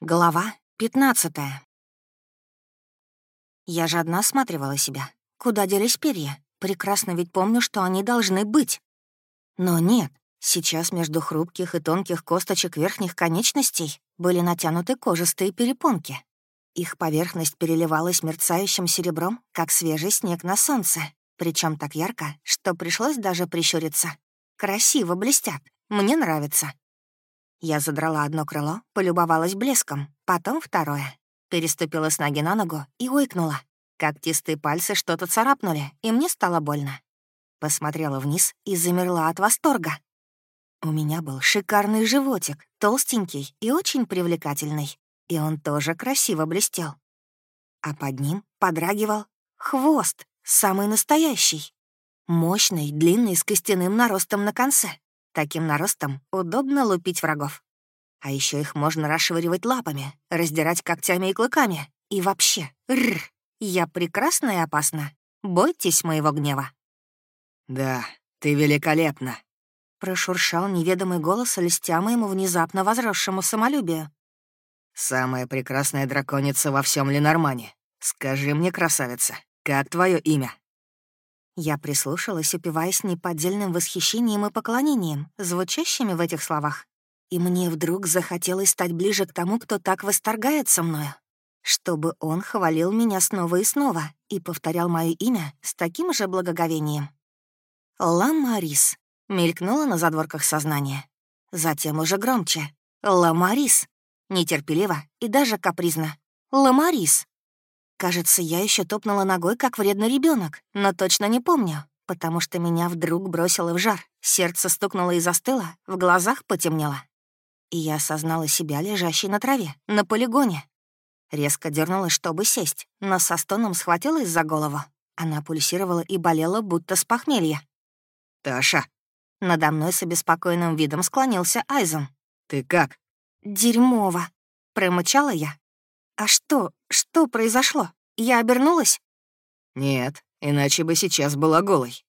Глава 15 Я жадно осматривала себя. Куда делись перья? Прекрасно ведь помню, что они должны быть. Но нет, сейчас между хрупких и тонких косточек верхних конечностей были натянуты кожистые перепонки. Их поверхность переливалась мерцающим серебром, как свежий снег на солнце, причем так ярко, что пришлось даже прищуриться. Красиво блестят, мне нравится. Я задрала одно крыло, полюбовалась блеском, потом второе. Переступила с ноги на ногу и уикнула. Когтистые пальцы что-то царапнули, и мне стало больно. Посмотрела вниз и замерла от восторга. У меня был шикарный животик, толстенький и очень привлекательный. И он тоже красиво блестел. А под ним подрагивал хвост, самый настоящий. Мощный, длинный, с костяным наростом на конце. Таким наростом удобно лупить врагов. А еще их можно расшвыривать лапами, раздирать когтями и клыками. И вообще, рр, я прекрасна и опасна. Бойтесь моего гнева. «Да, ты великолепна», — прошуршал неведомый голос, льстя моему внезапно возросшему самолюбию. «Самая прекрасная драконица во всем Ленормане. Скажи мне, красавица, как твое имя?» Я прислушалась, упиваясь неподдельным восхищением и поклонением, звучащими в этих словах. И мне вдруг захотелось стать ближе к тому, кто так восторгается мною. Чтобы он хвалил меня снова и снова и повторял мое имя с таким же благоговением. «Ламарис», — мелькнуло на задворках сознания. Затем уже громче. «Ламарис», нетерпеливо и даже капризно. «Ламарис». Кажется, я еще топнула ногой, как вредный ребенок, но точно не помню, потому что меня вдруг бросило в жар, сердце стукнуло и застыло, в глазах потемнело. И я осознала себя лежащей на траве, на полигоне. Резко дернулась, чтобы сесть, но со стоном схватилась за голову. Она пульсировала и болела, будто с похмелья. «Таша!» Надо мной с обеспокоенным видом склонился Айзен. «Ты как?» «Дерьмово!» — промычала я, «А что? Что произошло? Я обернулась?» «Нет, иначе бы сейчас была голой».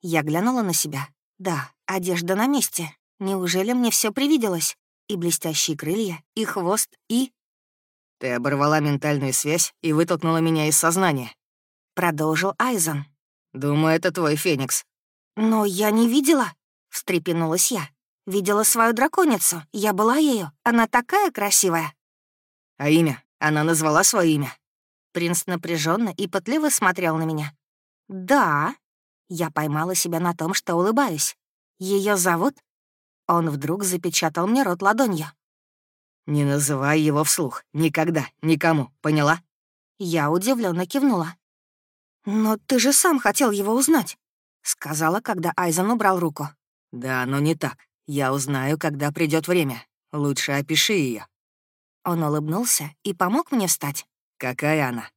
Я глянула на себя. Да, одежда на месте. Неужели мне все привиделось? И блестящие крылья, и хвост, и... «Ты оборвала ментальную связь и вытолкнула меня из сознания», — продолжил Айзен. «Думаю, это твой Феникс». «Но я не видела», — встрепенулась я. «Видела свою драконицу. Я была ею. Она такая красивая». «А имя? Она назвала свое имя. Принц напряженно и пытливо смотрел на меня. «Да». Я поймала себя на том, что улыбаюсь. Ее зовут? Он вдруг запечатал мне рот ладонью. «Не называй его вслух. Никогда. Никому. Поняла?» Я удивленно кивнула. «Но ты же сам хотел его узнать», — сказала, когда Айзен убрал руку. «Да, но не так. Я узнаю, когда придет время. Лучше опиши ее. Он улыбнулся и помог мне встать. «Какая она?»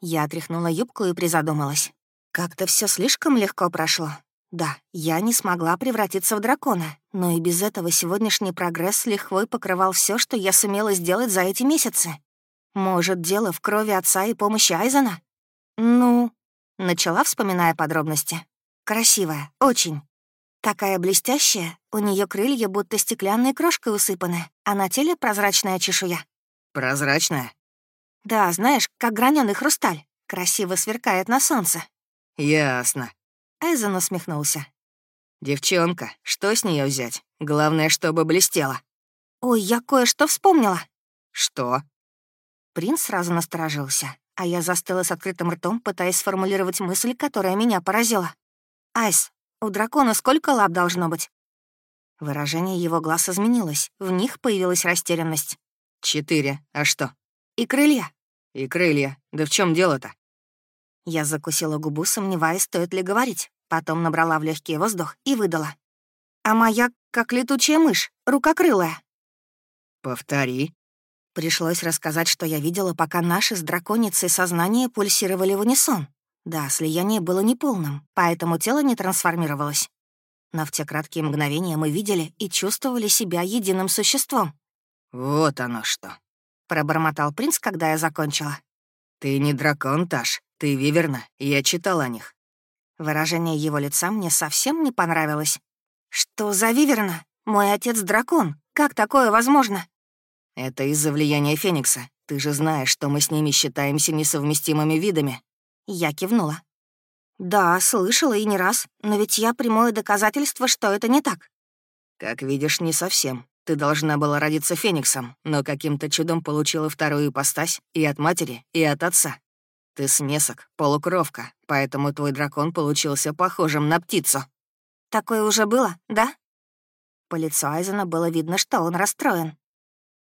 Я отряхнула юбку и призадумалась. Как-то все слишком легко прошло. Да, я не смогла превратиться в дракона, но и без этого сегодняшний прогресс с лихвой покрывал все, что я сумела сделать за эти месяцы. Может, дело в крови отца и помощи Айзена? Ну, начала, вспоминая подробности. Красивая, очень. Такая блестящая, у нее крылья будто стеклянной крошкой усыпаны, а на теле прозрачная чешуя. Прозрачная? Да, знаешь, как граненый хрусталь. Красиво сверкает на солнце. Ясно. Эйзен усмехнулся. Девчонка, что с нее взять? Главное, чтобы блестела. Ой, я кое-что вспомнила. Что? Принц сразу насторожился, а я застыла с открытым ртом, пытаясь сформулировать мысль, которая меня поразила. «Айс, у дракона сколько лап должно быть?» Выражение его глаз изменилось, в них появилась растерянность. «Четыре. А что?» «И крылья». «И крылья. Да в чем дело-то?» Я закусила губу, сомневаясь, стоит ли говорить. Потом набрала в легкий воздух и выдала. «А моя, как летучая мышь, рукокрылая». «Повтори». Пришлось рассказать, что я видела, пока наши с драконицей сознания пульсировали в унисон. Да, слияние было неполным, поэтому тело не трансформировалось. Но в те краткие мгновения мы видели и чувствовали себя единым существом. «Вот оно что», — пробормотал принц, когда я закончила. «Ты не дракон, Таш, ты виверна, я читал о них». Выражение его лица мне совсем не понравилось. «Что за виверна? Мой отец дракон. Как такое возможно?» Это из-за влияния Феникса. Ты же знаешь, что мы с ними считаемся несовместимыми видами». Я кивнула. «Да, слышала и не раз, но ведь я прямое доказательство, что это не так». «Как видишь, не совсем. Ты должна была родиться Фениксом, но каким-то чудом получила вторую ипостась и от матери, и от отца. Ты смесок, полукровка, поэтому твой дракон получился похожим на птицу». «Такое уже было, да?» По лицу Айзена было видно, что он расстроен.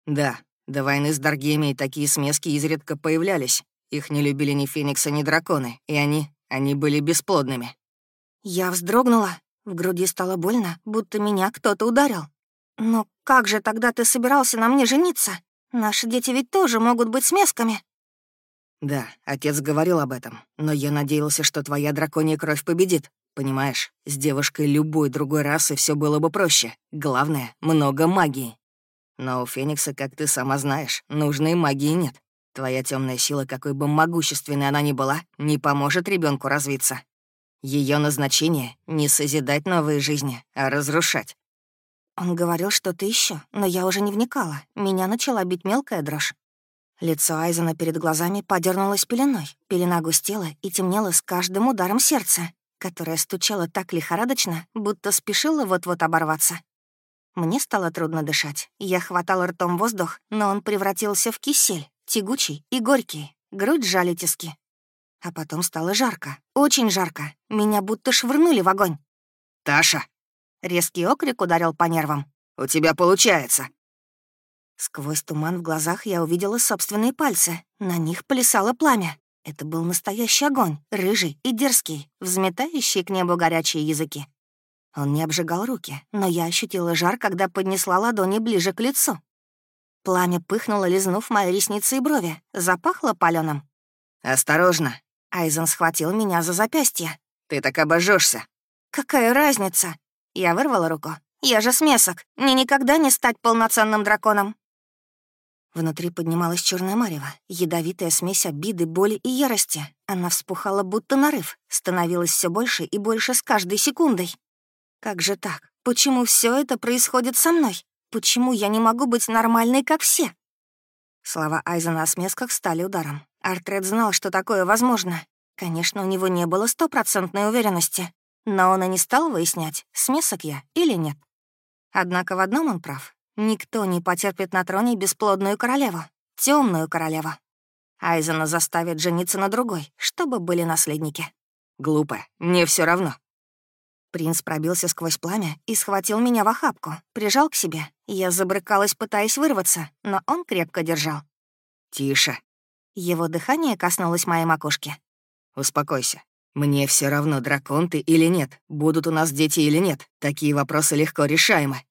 «Да, до войны с Даргемией такие смески изредка появлялись. Их не любили ни Феникса, ни драконы, и они они были бесплодными. Я вздрогнула. В груди стало больно, будто меня кто-то ударил. Но как же тогда ты собирался на мне жениться? Наши дети ведь тоже могут быть смесками. Да, отец говорил об этом, но я надеялся, что твоя драконья кровь победит. Понимаешь, с девушкой любой другой расы все было бы проще. Главное, много магии. Но у Феникса, как ты сама знаешь, нужной магии нет. Твоя темная сила, какой бы могущественной она ни была, не поможет ребенку развиться. Ее назначение — не созидать новые жизни, а разрушать. Он говорил что-то еще, но я уже не вникала. Меня начала бить мелкая дрожь. Лицо Айзена перед глазами подернулось пеленой. Пелена густела и темнела с каждым ударом сердца, которое стучало так лихорадочно, будто спешило вот-вот оборваться. Мне стало трудно дышать. Я хватала ртом воздух, но он превратился в кисель, тягучий и горький, грудь жали тиски. А потом стало жарко, очень жарко. Меня будто швырнули в огонь. «Таша!» Резкий окрик ударил по нервам. «У тебя получается!» Сквозь туман в глазах я увидела собственные пальцы. На них плясало пламя. Это был настоящий огонь, рыжий и дерзкий, взметающий к небу горячие языки. Он не обжигал руки, но я ощутила жар, когда поднесла ладони ближе к лицу. Пламя пыхнуло, лизнув мои ресницы и брови. Запахло палёным. «Осторожно!» Айзен схватил меня за запястье. «Ты так обожжешься. «Какая разница?» Я вырвала руку. «Я же смесок. Мне никогда не стать полноценным драконом». Внутри поднималась черная марева, ядовитая смесь обиды, боли и ярости. Она вспухала, будто нарыв, становилась все больше и больше с каждой секундой. Как же так? Почему все это происходит со мной? Почему я не могу быть нормальной, как все? Слова Айзена о смесках стали ударом. Артред знал, что такое возможно. Конечно, у него не было стопроцентной уверенности, но он и не стал выяснять, смесок я или нет. Однако в одном он прав. Никто не потерпит на троне бесплодную королеву, темную королеву. Айзена заставит жениться на другой, чтобы были наследники. Глупо, мне все равно. Принц пробился сквозь пламя и схватил меня в охапку, прижал к себе. Я забрыкалась, пытаясь вырваться, но он крепко держал. «Тише». Его дыхание коснулось моей макушки. «Успокойся. Мне все равно, дракон ты или нет, будут у нас дети или нет. Такие вопросы легко решаемы».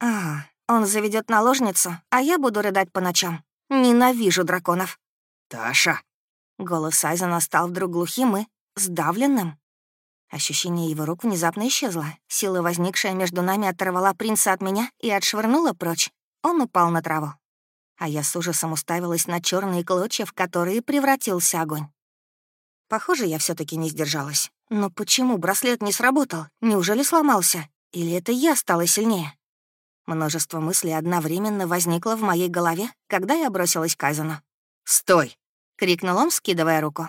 «А, он заведет наложницу, а я буду рыдать по ночам. Ненавижу драконов». «Таша». Голос Айзена стал вдруг глухим и сдавленным. Ощущение его рук внезапно исчезло. Сила, возникшая между нами, оторвала принца от меня и отшвырнула прочь. Он упал на траву. А я с ужасом уставилась на черные клочья, в которые превратился огонь. Похоже, я все таки не сдержалась. Но почему браслет не сработал? Неужели сломался? Или это я стала сильнее? Множество мыслей одновременно возникло в моей голове, когда я бросилась к Айзену. «Стой!» — крикнул он, скидывая руку.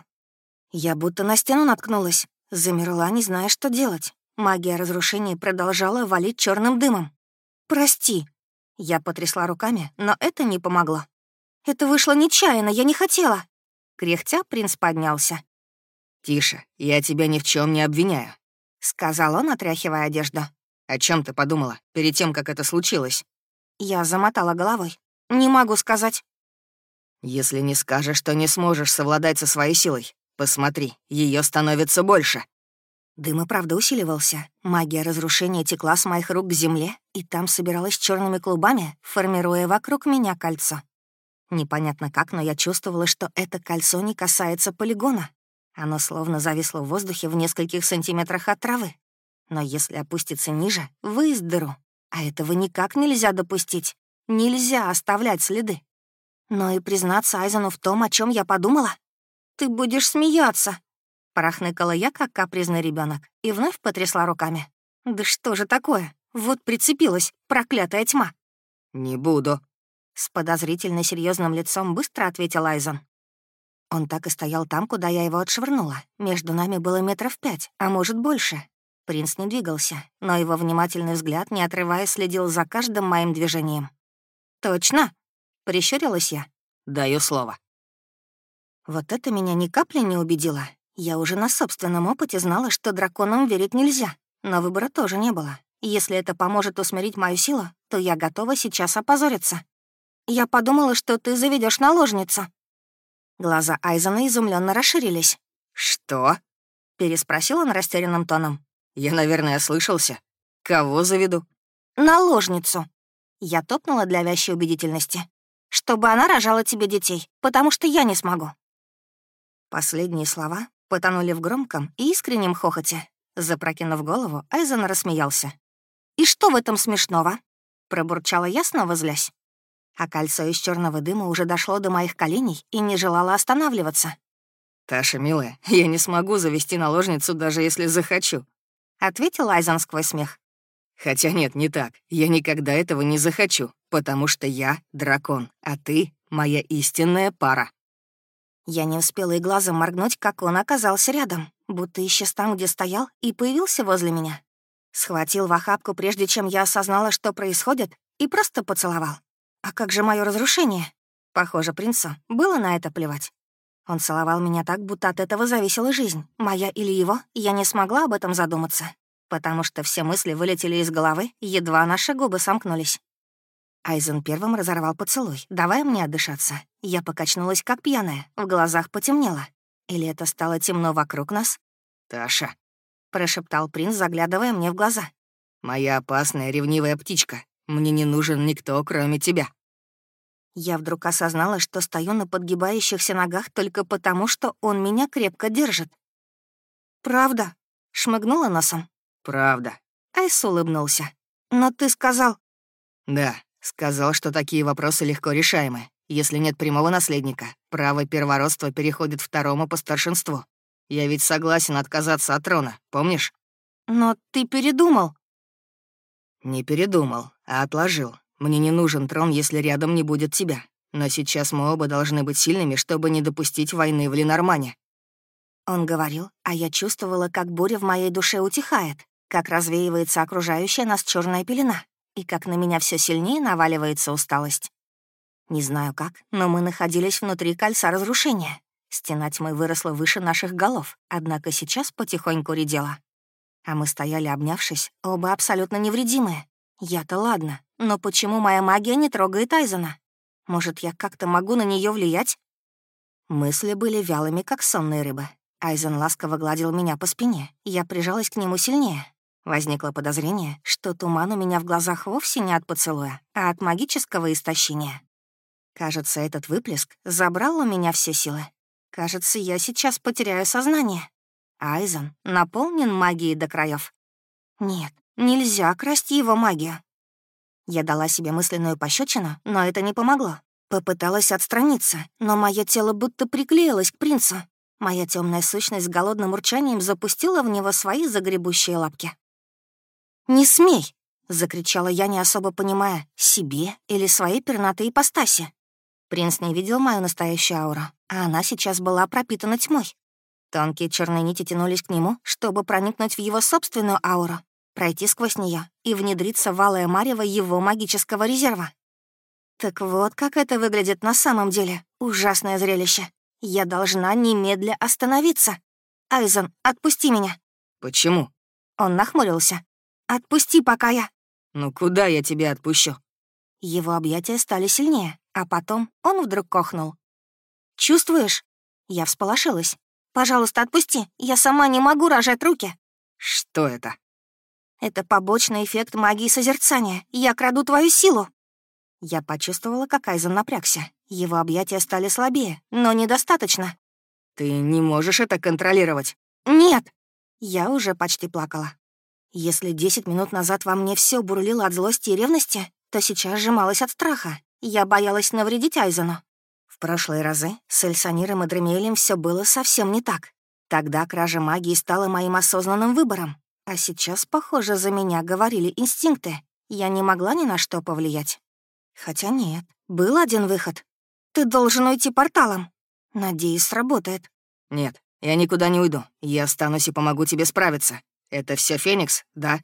Я будто на стену наткнулась. Замерла, не зная, что делать. Магия разрушения продолжала валить черным дымом. «Прости». Я потрясла руками, но это не помогло. «Это вышло нечаянно, я не хотела». Кряхтя принц поднялся. «Тише, я тебя ни в чем не обвиняю», — сказал он, отряхивая одежду. «О чем ты подумала перед тем, как это случилось?» Я замотала головой. «Не могу сказать». «Если не скажешь, то не сможешь совладать со своей силой. Посмотри, ее становится больше». Дым и правда усиливался. Магия разрушения текла с моих рук к земле, и там собиралась черными клубами, формируя вокруг меня кольцо. Непонятно как, но я чувствовала, что это кольцо не касается полигона. Оно словно зависло в воздухе в нескольких сантиметрах от травы. Но если опуститься ниже, выезд. А этого никак нельзя допустить. Нельзя оставлять следы. Но и признаться Айзену в том, о чем я подумала, «Ты будешь смеяться!» Порахныкала я, как капризный ребенок, и вновь потрясла руками. «Да что же такое? Вот прицепилась, проклятая тьма!» «Не буду», — С подозрительно серьезным лицом быстро ответил Айзон. Он так и стоял там, куда я его отшвырнула. Между нами было метров пять, а может, больше. Принц не двигался, но его внимательный взгляд, не отрываясь, следил за каждым моим движением. «Точно?» — прищурилась я. «Даю слово». Вот это меня ни капли не убедило. Я уже на собственном опыте знала, что драконам верить нельзя, но выбора тоже не было. Если это поможет усмирить мою силу, то я готова сейчас опозориться. Я подумала, что ты заведешь наложницу. Глаза Айзена изумленно расширились. «Что?» — переспросил он растерянным тоном. «Я, наверное, ослышался. Кого заведу?» «Наложницу». Я топнула для вящей убедительности. «Чтобы она рожала тебе детей, потому что я не смогу». Последние слова потонули в громком и искреннем хохоте. Запрокинув голову, Айзен рассмеялся. «И что в этом смешного?» — пробурчала я, снова злясь а кольцо из черного дыма уже дошло до моих коленей и не желало останавливаться. «Таша, милая, я не смогу завести наложницу, даже если захочу», — ответил Айзен сквозь смех. «Хотя нет, не так. Я никогда этого не захочу, потому что я дракон, а ты — моя истинная пара». Я не успела и глазом моргнуть, как он оказался рядом, будто исчез там, где стоял, и появился возле меня. Схватил в охапку, прежде чем я осознала, что происходит, и просто поцеловал. А как же мое разрушение? Похоже, принцу было на это плевать. Он целовал меня так, будто от этого зависела жизнь. Моя или его, я не смогла об этом задуматься, потому что все мысли вылетели из головы, едва наши губы сомкнулись. Айзен первым разорвал поцелуй, давая мне отдышаться. Я покачнулась, как пьяная, в глазах потемнело. Или это стало темно вокруг нас? «Таша», — прошептал принц, заглядывая мне в глаза. «Моя опасная ревнивая птичка. Мне не нужен никто, кроме тебя». Я вдруг осознала, что стою на подгибающихся ногах только потому, что он меня крепко держит. «Правда?» — шмыгнула носом. «Правда». Айс улыбнулся. «Но ты сказал...» «Да, сказал, что такие вопросы легко решаемы. Если нет прямого наследника, право первородства переходит второму по старшинству. Я ведь согласен отказаться от трона, помнишь?» «Но ты передумал». «Не передумал, а отложил. Мне не нужен трон, если рядом не будет тебя. Но сейчас мы оба должны быть сильными, чтобы не допустить войны в Ленормане». Он говорил, а я чувствовала, как буря в моей душе утихает, как развеивается окружающая нас черная пелена, и как на меня все сильнее наваливается усталость. Не знаю как, но мы находились внутри кольца разрушения. Стена тьмы выросла выше наших голов, однако сейчас потихоньку редела. А мы стояли, обнявшись, оба абсолютно невредимые. Я-то ладно, но почему моя магия не трогает Айзена? Может, я как-то могу на нее влиять? Мысли были вялыми, как сонные рыбы. Айзен ласково гладил меня по спине. Я прижалась к нему сильнее. Возникло подозрение, что туман у меня в глазах вовсе не от поцелуя, а от магического истощения. Кажется, этот выплеск забрал у меня все силы. Кажется, я сейчас потеряю сознание. Айзен наполнен магией до краев. Нет, нельзя красть его магию. Я дала себе мысленную пощечину, но это не помогло. Попыталась отстраниться, но мое тело будто приклеилось к принцу. Моя темная сущность с голодным урчанием запустила в него свои загребущие лапки. «Не смей!» — закричала я, не особо понимая, себе или своей пернатой ипостаси. Принц не видел мою настоящую ауру, а она сейчас была пропитана тьмой. Тонкие черные нити тянулись к нему, чтобы проникнуть в его собственную ауру, пройти сквозь нее и внедриться в алое марево его магического резерва. Так вот, как это выглядит на самом деле. Ужасное зрелище. Я должна немедля остановиться. Айзен, отпусти меня. Почему? Он нахмурился. Отпусти, пока я... Ну куда я тебя отпущу? Его объятия стали сильнее, а потом он вдруг кохнул. «Чувствуешь?» Я всполошилась. Пожалуйста, отпусти. Я сама не могу рожать руки». «Что это?» «Это побочный эффект магии созерцания. Я краду твою силу». Я почувствовала, как Айзен напрягся. Его объятия стали слабее, но недостаточно. «Ты не можешь это контролировать?» «Нет». Я уже почти плакала. Если десять минут назад во мне все бурлило от злости и ревности, то сейчас сжималась от страха. Я боялась навредить Айзену. В прошлые разы с Эльсониром и Дремелем все было совсем не так. Тогда кража магии стала моим осознанным выбором. А сейчас, похоже, за меня говорили инстинкты. Я не могла ни на что повлиять. Хотя нет, Был один выход. Ты должен уйти порталом. Надеюсь, сработает. Нет, я никуда не уйду. Я останусь и помогу тебе справиться. Это все Феникс, да?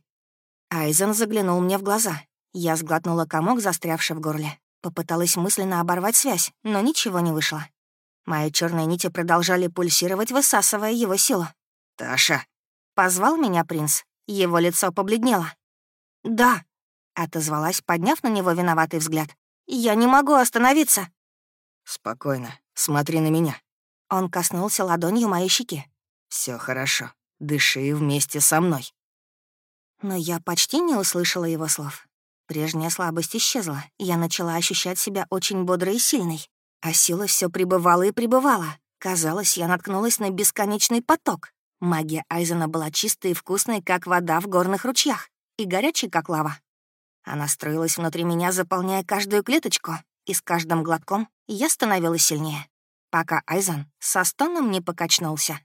Айзен заглянул мне в глаза. Я сглотнула комок, застрявший в горле. Попыталась мысленно оборвать связь, но ничего не вышло. Мои черные нити продолжали пульсировать, высасывая его силу. «Таша!» — позвал меня принц. Его лицо побледнело. «Да», — отозвалась, подняв на него виноватый взгляд. «Я не могу остановиться». «Спокойно, смотри на меня». Он коснулся ладонью моей щеки. Все хорошо. Дыши вместе со мной». Но я почти не услышала его слов. Прежняя слабость исчезла, я начала ощущать себя очень бодрой и сильной. А сила все пребывала и пребывала. Казалось, я наткнулась на бесконечный поток. Магия Айзена была чистой и вкусной, как вода в горных ручьях, и горячей, как лава. Она строилась внутри меня, заполняя каждую клеточку, и с каждым глотком я становилась сильнее, пока Айзен со стоном не покачнулся.